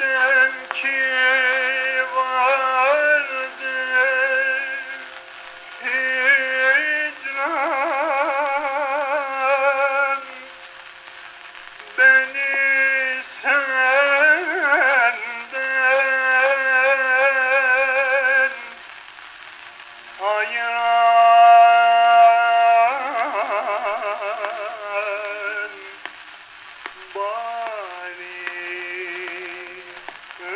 And ki